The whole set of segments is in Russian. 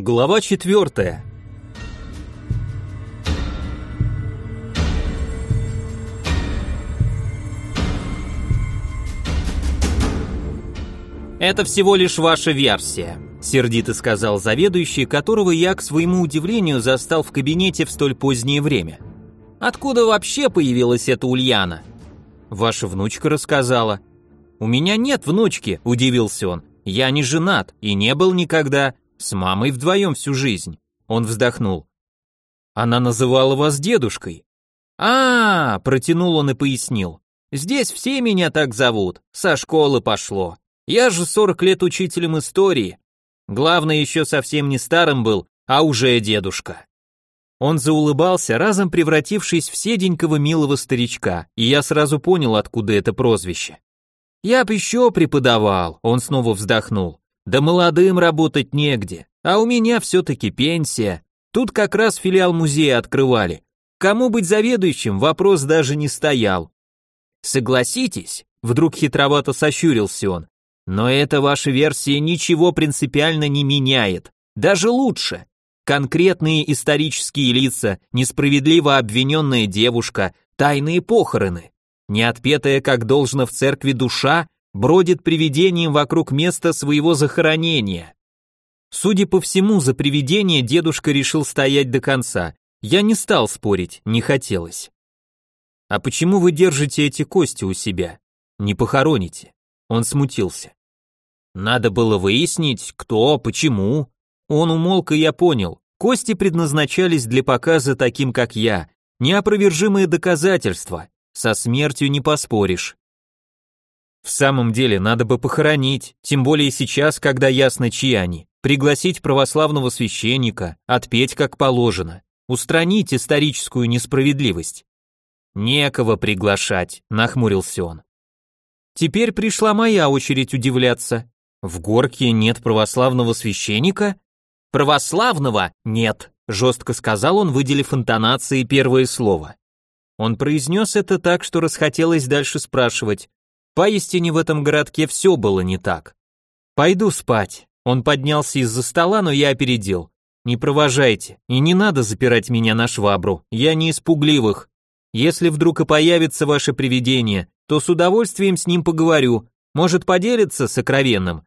Глава четвертая. «Это всего лишь ваша версия», — сердито сказал заведующий, которого я, к своему удивлению, застал в кабинете в столь позднее время. «Откуда вообще появилась эта Ульяна?» «Ваша внучка рассказала». «У меня нет внучки», — удивился он. «Я не женат и не был никогда. С мамой вдвоем всю жизнь». Он вздохнул. «Она называла вас дедушкой». А, -а, а протянул он и пояснил. «Здесь все меня так зовут. Со школы пошло. Я же 40 лет учителем истории. Главное, еще совсем не старым был, а уже дедушка». Он заулыбался, разом превратившись в седенького милого старичка, и я сразу понял, откуда это прозвище. «Я б еще преподавал», — он снова вздохнул. «Да молодым работать негде, а у меня все-таки пенсия. Тут как раз филиал музея открывали. Кому быть заведующим, вопрос даже не стоял». «Согласитесь», — вдруг хитровато сощурился он, «но эта ваша версия ничего принципиально не меняет. Даже лучше конкретные исторические лица, несправедливо обвиненная девушка, тайные похороны. Неотпетая, как должно в церкви душа, бродит привидением вокруг места своего захоронения. Судя по всему, за привидение дедушка решил стоять до конца. Я не стал спорить, не хотелось. А почему вы держите эти кости у себя? Не похороните? Он смутился. Надо было выяснить, кто, почему. Он умолк, и я понял. Кости предназначались для показа таким, как я. Неопровержимые доказательства. Со смертью не поспоришь. В самом деле, надо бы похоронить, тем более сейчас, когда ясно, чьи они. Пригласить православного священника, отпеть как положено. Устранить историческую несправедливость. Некого приглашать, нахмурился он. Теперь пришла моя очередь удивляться. В горке нет православного священника? Православного нет, жестко сказал он, выделив интонацией первое слово. Он произнес это так, что расхотелось дальше спрашивать. Поистине в этом городке все было не так. Пойду спать. Он поднялся из-за стола, но я опередил. Не провожайте, и не надо запирать меня на швабру, я не из пугливых. Если вдруг и появится ваше привидение, то с удовольствием с ним поговорю, может поделиться сокровенным,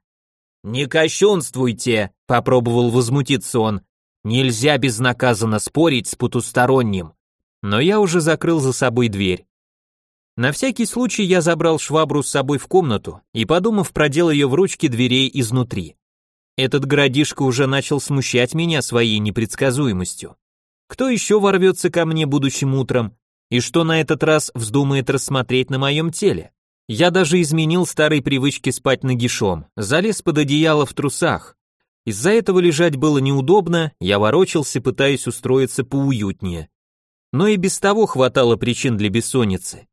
«Не кощунствуйте!» — попробовал возмутиться он. «Нельзя безнаказанно спорить с потусторонним». Но я уже закрыл за собой дверь. На всякий случай я забрал швабру с собой в комнату и, подумав, продел ее в ручки дверей изнутри. Этот городишко уже начал смущать меня своей непредсказуемостью. Кто еще ворвется ко мне будущим утром, и что на этот раз вздумает рассмотреть на моем теле? Я даже изменил старой привычки спать нагишом, залез под одеяло в трусах. Из-за этого лежать было неудобно, я ворочался, пытаясь устроиться поуютнее. Но и без того хватало причин для бессонницы.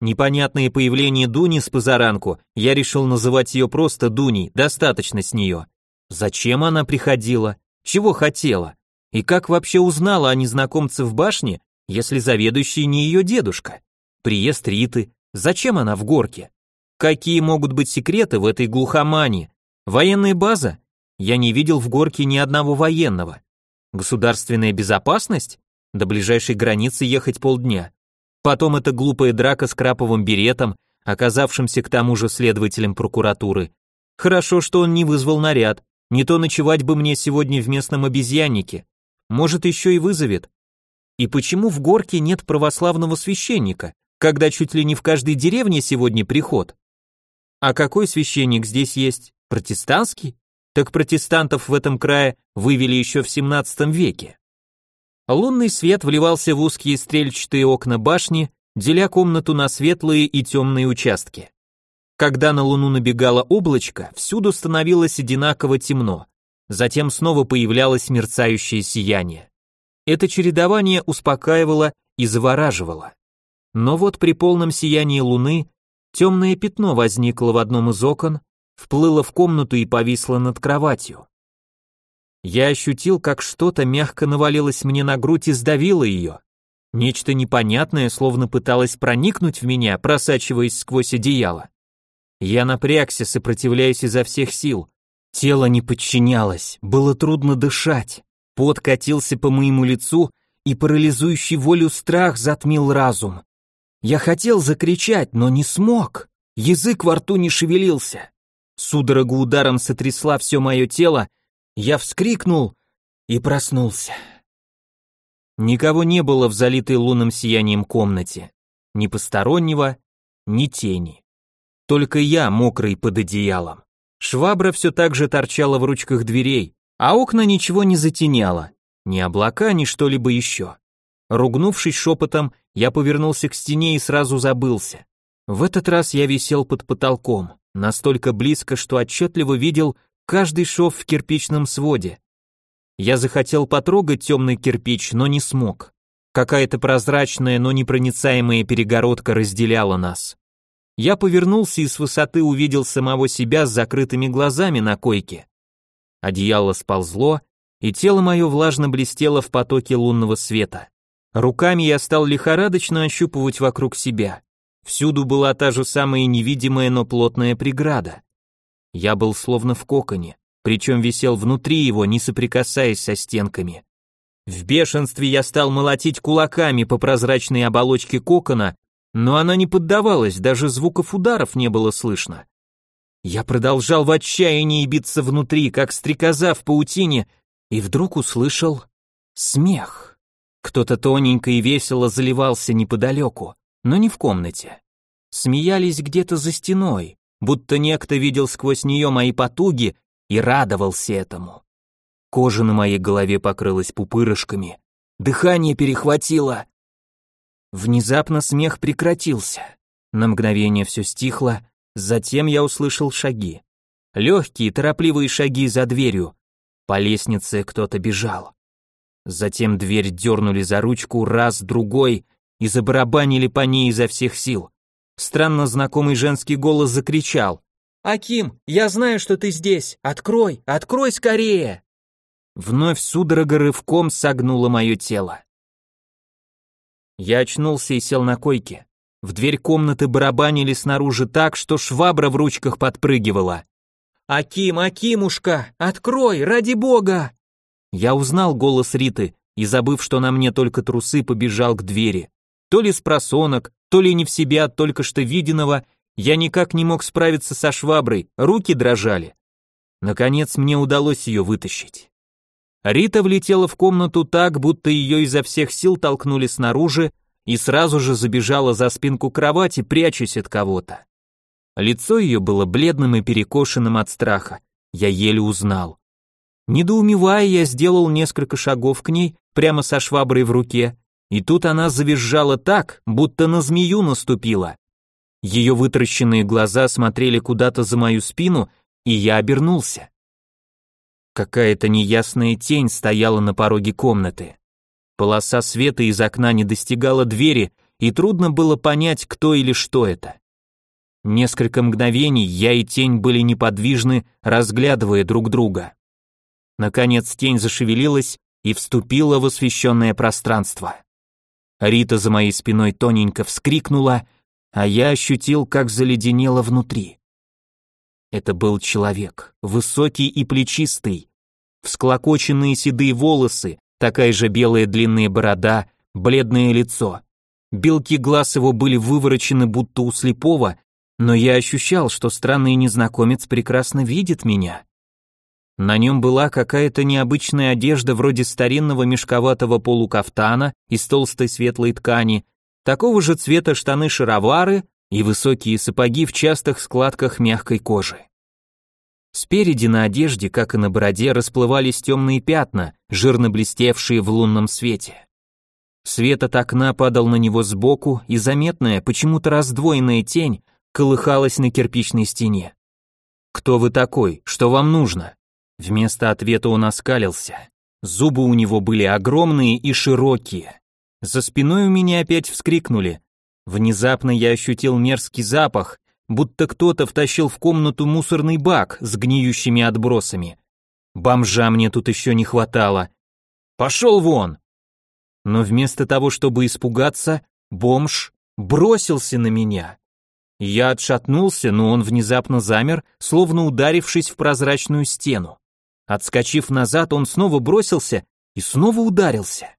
Непонятное появление Дуни с позаранку, я решил называть ее просто Дуней, достаточно с нее. Зачем она приходила? Чего хотела? И как вообще узнала о незнакомце в башне, если заведующий не ее дедушка? Приезд Риты, Зачем она в горке? Какие могут быть секреты в этой глухомане? Военная база? Я не видел в горке ни одного военного. Государственная безопасность? До ближайшей границы ехать полдня. Потом эта глупая драка с краповым беретом, оказавшимся к тому же следователем прокуратуры. Хорошо, что он не вызвал наряд. Не то ночевать бы мне сегодня в местном обезьяннике. Может, еще и вызовет. И почему в горке нет православного священника? когда чуть ли не в каждой деревне сегодня приход. А какой священник здесь есть? Протестантский? Так протестантов в этом крае вывели еще в 17 веке. Лунный свет вливался в узкие стрельчатые окна башни, деля комнату на светлые и темные участки. Когда на луну набегало облачко, всюду становилось одинаково темно, затем снова появлялось мерцающее сияние. Это чередование успокаивало и завораживало. Но вот при полном сиянии луны темное пятно возникло в одном из окон, вплыло в комнату и повисло над кроватью. Я ощутил, как что-то мягко навалилось мне на грудь и сдавило ее. Нечто непонятное словно пыталось проникнуть в меня, просачиваясь сквозь одеяло. Я напрягся, сопротивляясь изо всех сил. Тело не подчинялось, было трудно дышать. Пот катился по моему лицу, и парализующий волю страх затмил разум. Я хотел закричать, но не смог. Язык во рту не шевелился. Судорога ударом сотрясла все мое тело, я вскрикнул и проснулся. Никого не было в залитой лунным сиянием комнате. Ни постороннего, ни тени. Только я, мокрый под одеялом. Швабра все так же торчала в ручках дверей, а окна ничего не затеняло. Ни облака, ни что-либо еще. Ругнувшись шепотом, я повернулся к стене и сразу забылся. В этот раз я висел под потолком, настолько близко, что отчетливо видел каждый шов в кирпичном своде. Я захотел потрогать темный кирпич, но не смог. Какая-то прозрачная, но непроницаемая перегородка разделяла нас. Я повернулся и с высоты увидел самого себя с закрытыми глазами на койке. Одеяло сползло, и тело мое влажно блестело в потоке лунного света. Руками я стал лихорадочно ощупывать вокруг себя. Всюду была та же самая невидимая, но плотная преграда. Я был словно в коконе, причем висел внутри его, не соприкасаясь со стенками. В бешенстве я стал молотить кулаками по прозрачной оболочке кокона, но она не поддавалась, даже звуков ударов не было слышно. Я продолжал в отчаянии биться внутри, как стрекоза в паутине, и вдруг услышал смех. Кто-то тоненько и весело заливался неподалеку, но не в комнате. Смеялись где-то за стеной, будто некто видел сквозь нее мои потуги и радовался этому. Кожа на моей голове покрылась пупырышками, дыхание перехватило, Внезапно смех прекратился. На мгновение все стихло, затем я услышал шаги. Легкие, торопливые шаги за дверью. По лестнице кто-то бежал. Затем дверь дернули за ручку раз, другой и забарабанили по ней изо всех сил. Странно знакомый женский голос закричал. «Аким, я знаю, что ты здесь! Открой! Открой скорее!» Вновь судорога рывком согнула мое тело. Я очнулся и сел на койке. В дверь комнаты барабанили снаружи так, что швабра в ручках подпрыгивала. «Аким, Акимушка, открой, ради бога!» Я узнал голос Риты и, забыв, что на мне только трусы, побежал к двери. То ли с просонок, то ли не в себя от только что виденного, я никак не мог справиться со шваброй, руки дрожали. Наконец мне удалось ее вытащить. Рита влетела в комнату так, будто ее изо всех сил толкнули снаружи, и сразу же забежала за спинку кровати, прячась от кого-то. Лицо ее было бледным и перекошенным от страха. Я еле узнал. Недоумевая, я сделал несколько шагов к ней, прямо со шваброй в руке, и тут она завизжала так, будто на змею наступила. Ее вытаращенные глаза смотрели куда-то за мою спину, и я обернулся. Какая-то неясная тень стояла на пороге комнаты. Полоса света из окна не достигала двери, и трудно было понять, кто или что это. Несколько мгновений я и тень были неподвижны, разглядывая друг друга. Наконец тень зашевелилась и вступила в освещенное пространство. Рита за моей спиной тоненько вскрикнула, а я ощутил, как заледенело внутри. Это был человек, высокий и плечистый, всклокоченные седые волосы, такая же белая длинная борода, бледное лицо. Белки глаз его были выворочены будто у слепого, но я ощущал, что странный незнакомец прекрасно видит меня. На нем была какая-то необычная одежда вроде старинного мешковатого полукафтана из толстой светлой ткани, такого же цвета штаны-шаровары и высокие сапоги в частых складках мягкой кожи. Спереди на одежде, как и на бороде, расплывались темные пятна, жирно блестевшие в лунном свете. Свет от окна падал на него сбоку, и заметная, почему-то раздвоенная тень колыхалась на кирпичной стене. «Кто вы такой? Что вам нужно?» Вместо ответа он оскалился. Зубы у него были огромные и широкие. За спиной у меня опять вскрикнули. Внезапно я ощутил мерзкий запах, будто кто-то втащил в комнату мусорный бак с гниющими отбросами. Бомжа мне тут еще не хватало. Пошел вон! Но вместо того, чтобы испугаться, бомж бросился на меня. Я отшатнулся, но он внезапно замер, словно ударившись в прозрачную стену. Отскочив назад, он снова бросился и снова ударился.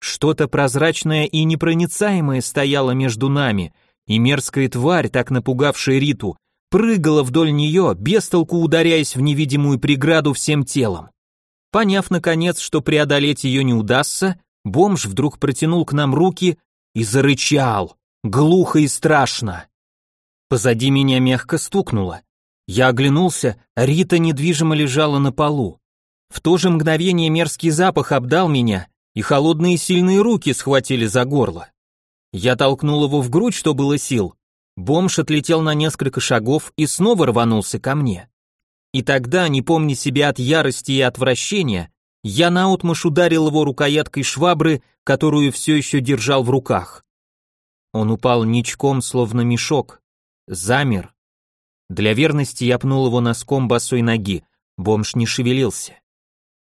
Что-то прозрачное и непроницаемое стояло между нами, и мерзкая тварь, так напугавшая Риту, прыгала вдоль нее, без толку ударяясь в невидимую преграду всем телом. Поняв, наконец, что преодолеть ее не удастся, бомж вдруг протянул к нам руки и зарычал, глухо и страшно. Позади меня мягко стукнуло. Я оглянулся, Рита недвижимо лежала на полу. В то же мгновение мерзкий запах обдал меня, и холодные сильные руки схватили за горло. Я толкнул его в грудь, что было сил. Бомж отлетел на несколько шагов и снова рванулся ко мне. И тогда, не помня себя от ярости и отвращения, я наотмашь ударил его рукояткой швабры, которую все еще держал в руках. Он упал ничком, словно мешок, замер. Для верности я пнул его носком босой ноги, бомж не шевелился.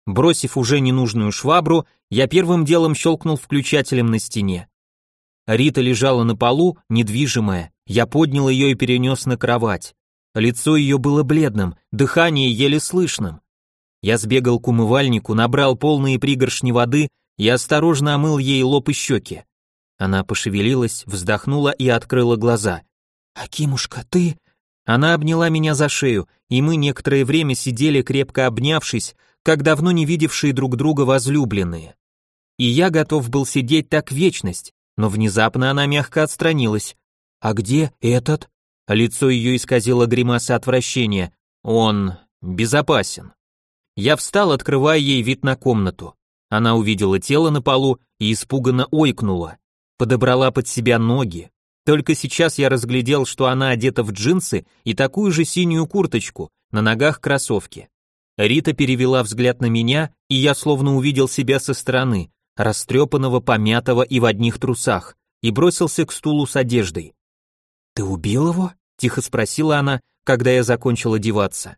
Бросив уже ненужную швабру, я первым делом щелкнул включателем на стене. Рита лежала на полу, недвижимая, я поднял ее и перенес на кровать. Лицо ее было бледным, дыхание еле слышным. Я сбегал к умывальнику, набрал полные пригоршни воды и осторожно омыл ей лоб и щеки. Она пошевелилась, вздохнула и открыла глаза. «Акимушка, ты...» Она обняла меня за шею, и мы некоторое время сидели крепко обнявшись, как давно не видевшие друг друга возлюбленные. И я готов был сидеть так вечность, но внезапно она мягко отстранилась. «А где этот?» Лицо ее исказило гримаса отвращения. «Он безопасен». Я встал, открывая ей вид на комнату. Она увидела тело на полу и испуганно ойкнула. Подобрала под себя ноги. Только сейчас я разглядел, что она одета в джинсы и такую же синюю курточку, на ногах кроссовки. Рита перевела взгляд на меня, и я словно увидел себя со стороны, растрепанного, помятого и в одних трусах, и бросился к стулу с одеждой. «Ты убил его?» — тихо спросила она, когда я закончил одеваться.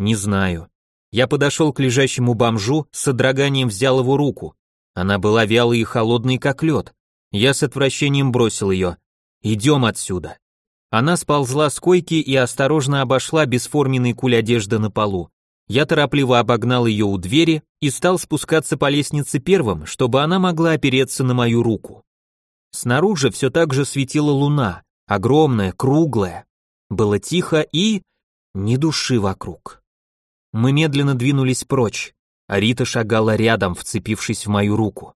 «Не знаю. Я подошел к лежащему бомжу, с содроганием взял его руку. Она была вялой и холодной, как лед. Я с отвращением бросил ее. «Идем отсюда». Она сползла с койки и осторожно обошла бесформенный куль одежды на полу. Я торопливо обогнал ее у двери и стал спускаться по лестнице первым, чтобы она могла опереться на мою руку. Снаружи все так же светила луна, огромная, круглая. Было тихо и... ни души вокруг. Мы медленно двинулись прочь, а Рита шагала рядом, вцепившись в мою руку.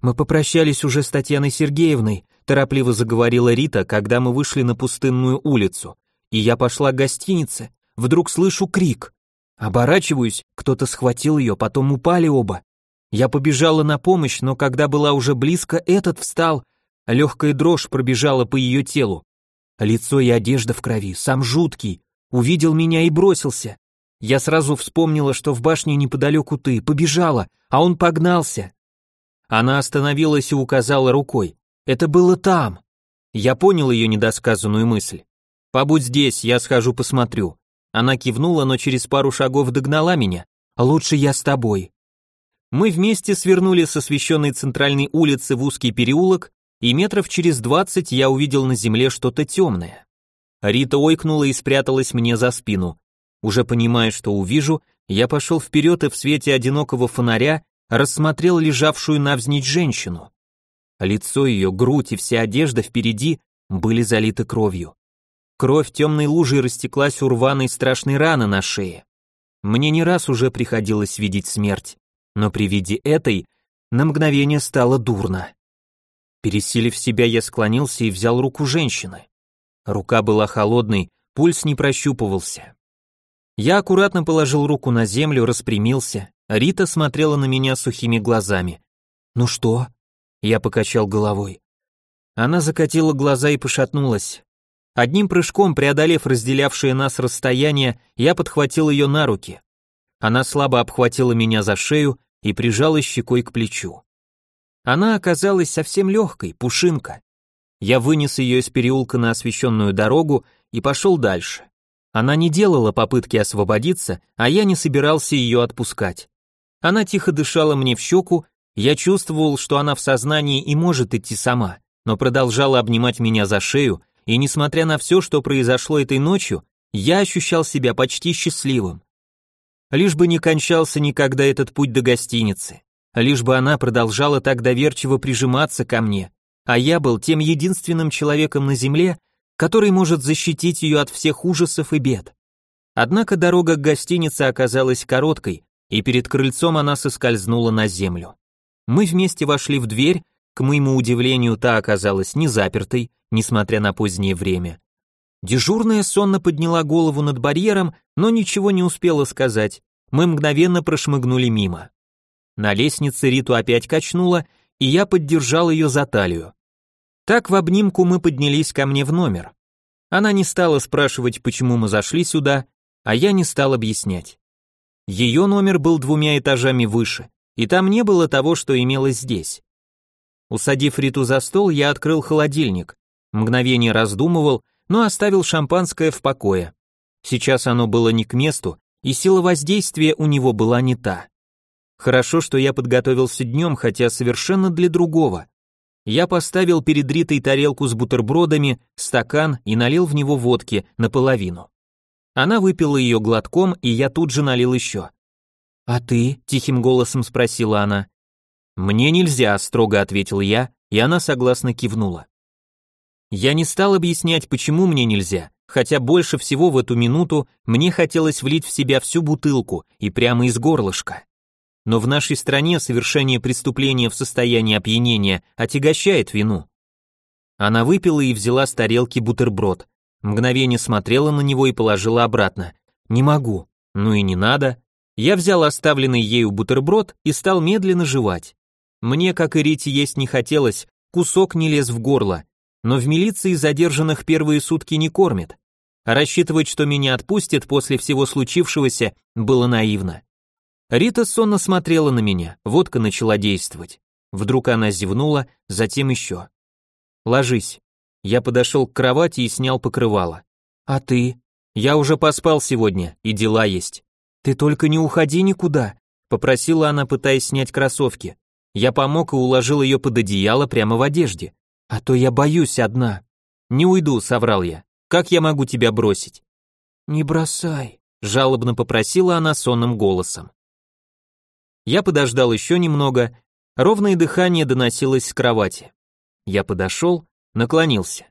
Мы попрощались уже с Татьяной Сергеевной, торопливо заговорила Рита, когда мы вышли на пустынную улицу, и я пошла к гостинице, вдруг слышу крик. Оборачиваюсь, кто-то схватил ее, потом упали оба. Я побежала на помощь, но когда была уже близко, этот встал, легкая дрожь пробежала по ее телу. Лицо и одежда в крови, сам жуткий, увидел меня и бросился. Я сразу вспомнила, что в башне неподалеку ты, побежала, а он погнался. Она остановилась и указала рукой. Это было там. Я понял ее недосказанную мысль. Побудь здесь, я схожу посмотрю. Она кивнула, но через пару шагов догнала меня. Лучше я с тобой. Мы вместе свернули с освещенной центральной улицы в узкий переулок, и метров через двадцать я увидел на земле что-то темное. Рита ойкнула и спряталась мне за спину. Уже понимая, что увижу, я пошел вперед и в свете одинокого фонаря рассмотрел лежавшую навзничь женщину. Лицо ее, грудь и вся одежда впереди были залиты кровью. Кровь темной лужей растеклась у рваной страшной раны на шее. Мне не раз уже приходилось видеть смерть, но при виде этой на мгновение стало дурно. Пересилив себя, я склонился и взял руку женщины. Рука была холодной, пульс не прощупывался. Я аккуратно положил руку на землю, распрямился. Рита смотрела на меня сухими глазами. «Ну что?» Я покачал головой. Она закатила глаза и пошатнулась. Одним прыжком, преодолев разделявшее нас расстояние, я подхватил ее на руки. Она слабо обхватила меня за шею и прижала щекой к плечу. Она оказалась совсем легкой, пушинка. Я вынес ее из переулка на освещенную дорогу и пошел дальше. Она не делала попытки освободиться, а я не собирался ее отпускать. Она тихо дышала мне в щеку, я чувствовал, что она в сознании и может идти сама, но продолжала обнимать меня за шею и несмотря на все, что произошло этой ночью, я ощущал себя почти счастливым. Лишь бы не кончался никогда этот путь до гостиницы, лишь бы она продолжала так доверчиво прижиматься ко мне, а я был тем единственным человеком на земле, который может защитить ее от всех ужасов и бед. Однако дорога к гостинице оказалась короткой, и перед крыльцом она соскользнула на землю. Мы вместе вошли в дверь, к моему удивлению, та оказалась не запертой, несмотря на позднее время. Дежурная сонно подняла голову над барьером, но ничего не успела сказать. Мы мгновенно прошмыгнули мимо. На лестнице Риту опять качнула, и я поддержал ее за талию. Так в обнимку мы поднялись ко мне в номер. Она не стала спрашивать, почему мы зашли сюда, а я не стал объяснять. Ее номер был двумя этажами выше, и там не было того, что имелось здесь. Усадив Риту за стол, я открыл холодильник. Мгновение раздумывал, но оставил шампанское в покое. Сейчас оно было не к месту, и сила воздействия у него была не та. Хорошо, что я подготовился днем, хотя совершенно для другого. Я поставил перед Ритой тарелку с бутербродами, стакан и налил в него водки наполовину. Она выпила ее глотком, и я тут же налил еще. «А ты?» – тихим голосом спросила она. «Мне нельзя», – строго ответил я, и она согласно кивнула. Я не стал объяснять, почему мне нельзя, хотя больше всего в эту минуту мне хотелось влить в себя всю бутылку и прямо из горлышка. Но в нашей стране совершение преступления в состоянии опьянения отягощает вину. Она выпила и взяла с тарелки бутерброд, Мгновение смотрела на него и положила обратно. «Не могу». «Ну и не надо». Я взял оставленный ею бутерброд и стал медленно жевать. Мне, как и Рите, есть не хотелось, кусок не лез в горло. Но в милиции задержанных первые сутки не кормят. А рассчитывать, что меня отпустят после всего случившегося, было наивно. Рита сонно смотрела на меня, водка начала действовать. Вдруг она зевнула, затем еще. «Ложись». Я подошел к кровати и снял покрывало. А ты? Я уже поспал сегодня, и дела есть. Ты только не уходи никуда, попросила она, пытаясь снять кроссовки. Я помог и уложил ее под одеяло прямо в одежде. А то я боюсь одна. Не уйду, соврал я. Как я могу тебя бросить? Не бросай, жалобно попросила она сонным голосом. Я подождал еще немного, ровное дыхание доносилось с кровати. Я подошел, наклонился.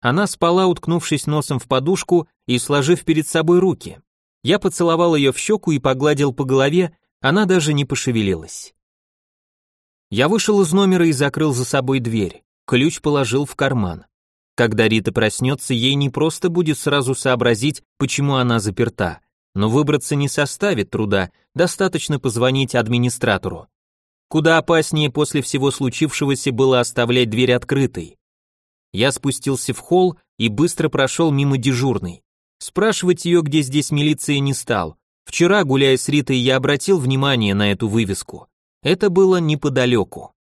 Она спала, уткнувшись носом в подушку и сложив перед собой руки. Я поцеловал ее в щеку и погладил по голове, она даже не пошевелилась. Я вышел из номера и закрыл за собой дверь, ключ положил в карман. Когда Рита проснется, ей не просто будет сразу сообразить, почему она заперта, но выбраться не составит труда, достаточно позвонить администратору. Куда опаснее после всего случившегося было оставлять дверь открытой. Я спустился в холл и быстро прошел мимо дежурной. Спрашивать ее, где здесь милиция, не стал. Вчера, гуляя с Ритой, я обратил внимание на эту вывеску. Это было неподалеку.